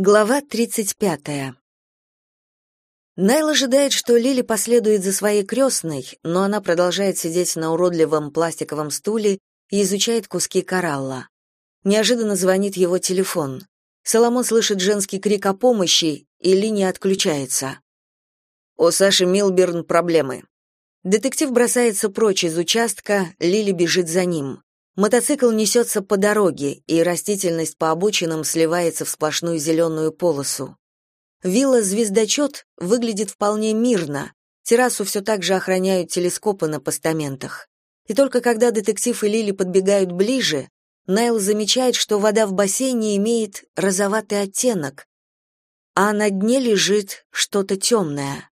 Глава 35. Найл ожидает, что Лили последует за своей крестной, но она продолжает сидеть на уродливом пластиковом стуле и изучает куски коралла. Неожиданно звонит его телефон. Соломон слышит женский крик о помощи, и линия отключается. У Саши Милберн проблемы. Детектив бросается прочь из участка, Лили бежит за ним. Мотоцикл несется по дороге, и растительность по обочинам сливается в сплошную зеленую полосу. Вилла «Звездочет» выглядит вполне мирно, террасу все так же охраняют телескопы на постаментах. И только когда детектив и Лили подбегают ближе, Найл замечает, что вода в бассейне имеет розоватый оттенок, а на дне лежит что-то темное.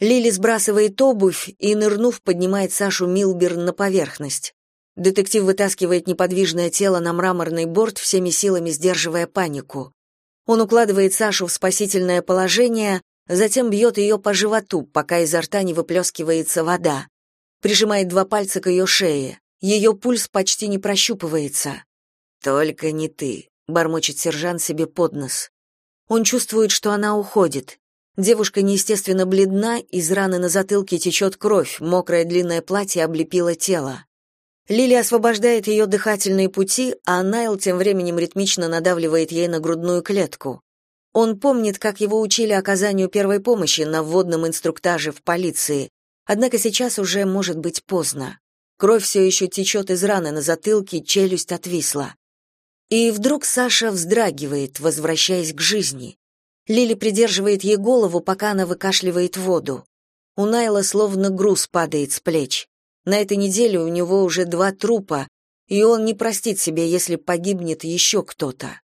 Лили сбрасывает обувь и, нырнув, поднимает Сашу Милберн на поверхность. Детектив вытаскивает неподвижное тело на мраморный борт, всеми силами сдерживая панику. Он укладывает Сашу в спасительное положение, затем бьет ее по животу, пока изо рта не выплескивается вода. Прижимает два пальца к ее шее. Ее пульс почти не прощупывается. «Только не ты», — бормочет сержант себе под нос. Он чувствует, что она уходит. Девушка неестественно бледна, из раны на затылке течет кровь, мокрое длинное платье облепило тело. Лили освобождает ее дыхательные пути, а Найл тем временем ритмично надавливает ей на грудную клетку. Он помнит, как его учили оказанию первой помощи на вводном инструктаже в полиции, однако сейчас уже может быть поздно. Кровь все еще течет из раны на затылке, челюсть отвисла. И вдруг Саша вздрагивает, возвращаясь к жизни. Лили придерживает ей голову, пока она выкашливает воду. У Найла словно груз падает с плеч. На этой неделе у него уже два трупа, и он не простит себе, если погибнет еще кто-то.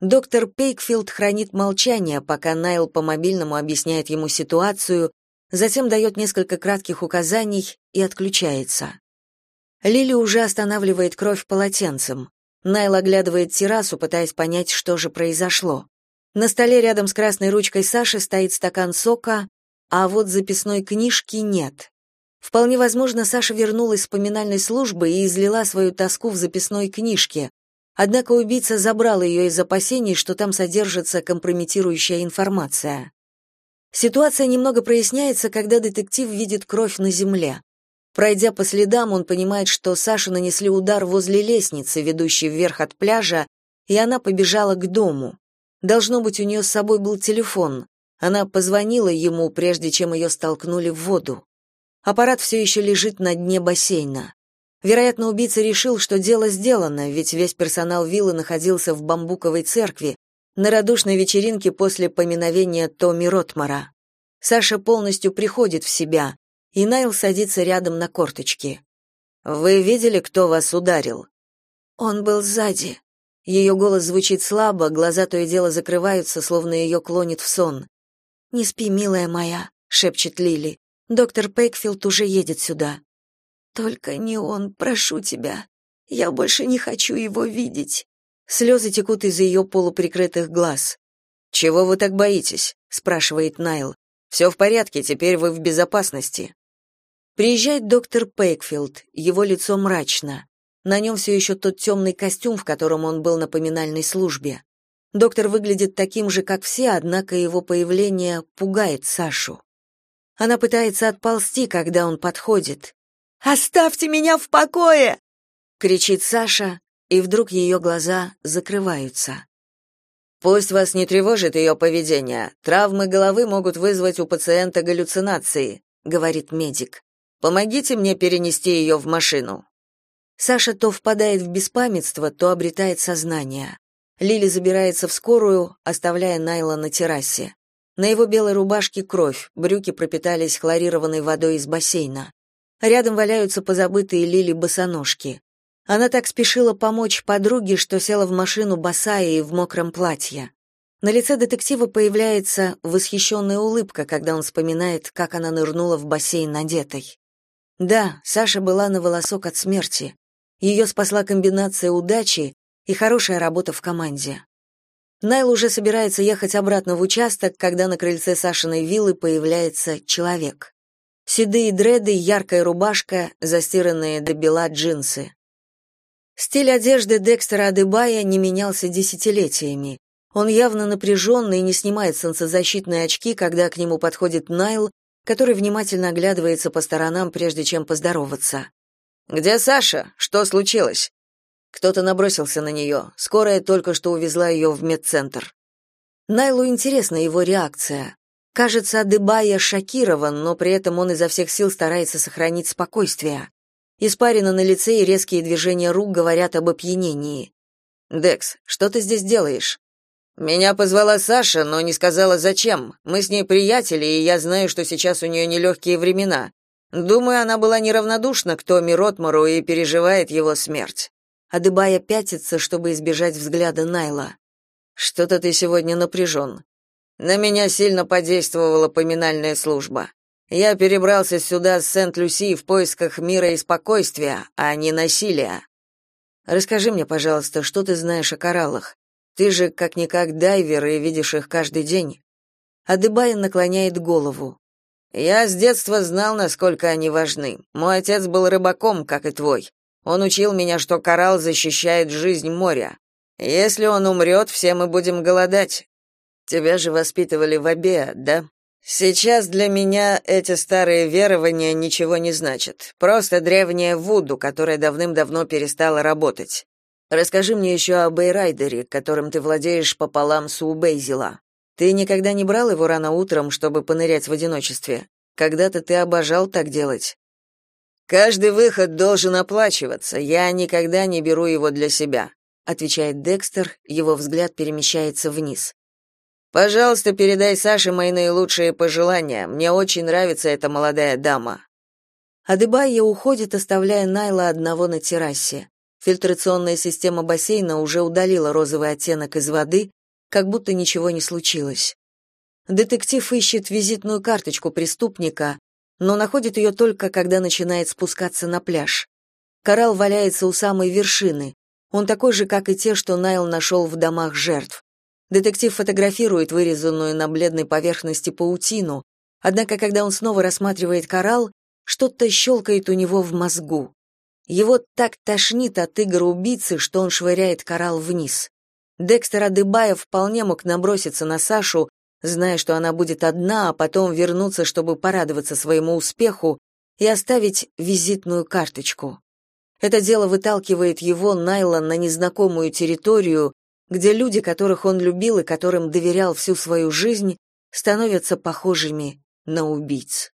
Доктор Пейкфилд хранит молчание, пока Найл по мобильному объясняет ему ситуацию, затем дает несколько кратких указаний и отключается. Лили уже останавливает кровь полотенцем. Найл оглядывает террасу, пытаясь понять, что же произошло. На столе рядом с красной ручкой Саши стоит стакан сока, а вот записной книжки нет. Вполне возможно, Саша вернулась с поминальной службы и излила свою тоску в записной книжке. Однако убийца забрал ее из опасений, что там содержится компрометирующая информация. Ситуация немного проясняется, когда детектив видит кровь на земле. Пройдя по следам, он понимает, что Саше нанесли удар возле лестницы, ведущей вверх от пляжа, и она побежала к дому. Должно быть, у нее с собой был телефон. Она позвонила ему, прежде чем ее столкнули в воду. Аппарат все еще лежит на дне бассейна. Вероятно, убийца решил, что дело сделано, ведь весь персонал виллы находился в бамбуковой церкви на радушной вечеринке после поминовения Томми Ротмара. Саша полностью приходит в себя, и Найл садится рядом на корточки. «Вы видели, кто вас ударил?» «Он был сзади». Ее голос звучит слабо, глаза то и дело закрываются, словно ее клонит в сон. «Не спи, милая моя», — шепчет Лили. Доктор Пейкфилд уже едет сюда. Только не он, прошу тебя. Я больше не хочу его видеть. Слезы текут из ее полуприкрытых глаз. Чего вы так боитесь? спрашивает Найл. «Все в порядке, теперь вы в безопасности. Приезжает доктор Пейкфилд, его лицо мрачно. На нем все еще тот темный костюм, в котором он был на поминальной службе. Доктор выглядит таким же, как все, однако его появление пугает Сашу. Она пытается отползти, когда он подходит. «Оставьте меня в покое!» — кричит Саша, и вдруг ее глаза закрываются. Пусть вас не тревожит ее поведение. Травмы головы могут вызвать у пациента галлюцинации, говорит медик. Помогите мне перенести ее в машину. Саша то впадает в беспамятство, то обретает сознание. Лили забирается в скорую, оставляя Найла на террасе. На его белой рубашке кровь, брюки пропитались хлорированной водой из бассейна. Рядом валяются позабытые Лили босоножки. Она так спешила помочь подруге, что села в машину босая и в мокром платье. На лице детектива появляется восхищенная улыбка, когда он вспоминает, как она нырнула в бассейн надетой. Да, Саша была на волосок от смерти. Ее спасла комбинация удачи и хорошая работа в команде. Найл уже собирается ехать обратно в участок, когда на крыльце Сашиной виллы появляется человек. Седые дреды, яркая рубашка, застиранные до бела джинсы. Стиль одежды Декстера Адебая не менялся десятилетиями. Он явно напряженный и не снимает солнцезащитные очки, когда к нему подходит Найл, который внимательно оглядывается по сторонам, прежде чем поздороваться. «Где Саша? Что случилось?» Кто-то набросился на нее. Скорая только что увезла ее в медцентр. Найлу интересна его реакция. Кажется, Адыбая шокирован, но при этом он изо всех сил старается сохранить спокойствие. Испарина на лице и резкие движения рук говорят об опьянении. «Декс, что ты здесь делаешь?» «Меня позвала Саша, но не сказала, зачем. Мы с ней приятели, и я знаю, что сейчас у нее нелегкие времена. Думаю, она была неравнодушна к Томми Ротмару и переживает его смерть». Адыбая пятится, чтобы избежать взгляда Найла. «Что-то ты сегодня напряжен. На меня сильно подействовала поминальная служба. Я перебрался сюда с Сент-Люси в поисках мира и спокойствия, а не насилия. Расскажи мне, пожалуйста, что ты знаешь о кораллах? Ты же как-никак дайвер и видишь их каждый день. Адыбай наклоняет голову. Я с детства знал, насколько они важны. Мой отец был рыбаком, как и твой. Он учил меня, что коралл защищает жизнь моря. Если он умрет, все мы будем голодать. Тебя же воспитывали в Абеа, да? Сейчас для меня эти старые верования ничего не значат. Просто древняя вуду, которая давным-давно перестала работать. Расскажи мне еще о Бейрайдере, которым ты владеешь пополам с Убейзила. Ты никогда не брал его рано утром, чтобы понырять в одиночестве? Когда-то ты обожал так делать. Каждый выход должен оплачиваться. Я никогда не беру его для себя, отвечает Декстер, его взгляд перемещается вниз. Пожалуйста, передай Саше мои наилучшие пожелания. Мне очень нравится эта молодая дама. Адыбайя уходит, оставляя Найла одного на террасе. Фильтрационная система бассейна уже удалила розовый оттенок из воды, как будто ничего не случилось. Детектив ищет визитную карточку преступника, но находит ее только когда начинает спускаться на пляж. Коралл валяется у самой вершины. Он такой же, как и те, что Найл нашел в домах жертв. Детектив фотографирует вырезанную на бледной поверхности паутину, однако когда он снова рассматривает коралл, что-то щелкает у него в мозгу. Его так тошнит от игр убийцы, что он швыряет коралл вниз. Декстер Адыбаев вполне мог наброситься на Сашу, зная, что она будет одна, а потом вернуться, чтобы порадоваться своему успеху и оставить визитную карточку. Это дело выталкивает его, Найла, на незнакомую территорию, где люди, которых он любил и которым доверял всю свою жизнь, становятся похожими на убийц.